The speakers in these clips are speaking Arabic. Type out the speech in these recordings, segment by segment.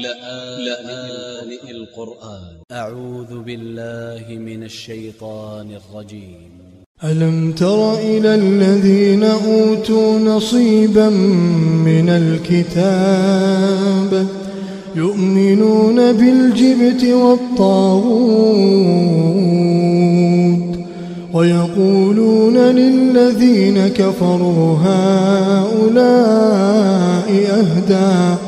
لآن القرآن أ ع و ذ ب ا ل ل ه من ا ل ش ي ط ا ن ا ل ج ي م ألم تر إلى الذين أوتوا نصيبا من الكتاب يؤمنون بالجبت والطاغوت ويقولون للذين كفروا هؤلاء أهدى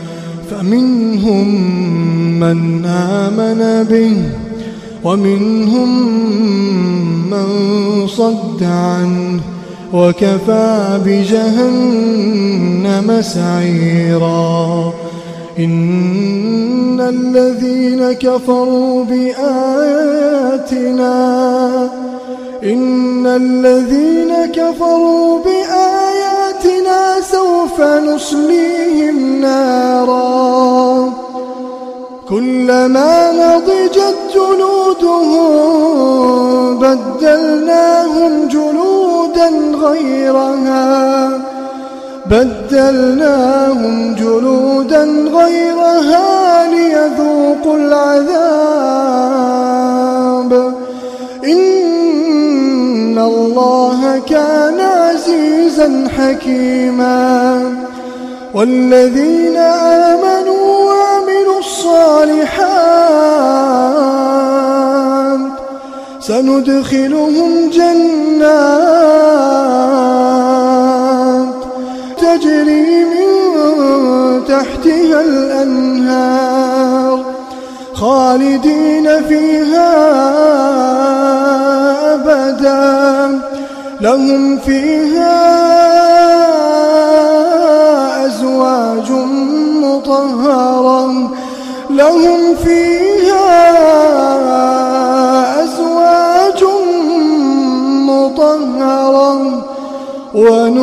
فمنهم من آمن به ومنهم من صد عنه وكفى بجهنم سعيرا. إن الذين كفروا بآياتنا إن الذين كفروا بآياتنا كلما نضجت جلودهم بدلناهم جلودا غيرها. بدلناهم جلودا غيرها ليذوقوا العذاب. إن الله كان عزيزا حكيما. والذين آمنوا سندخلهم جنات تجري من تحتها الأنهار خالدين فيها أبدا لهم فيها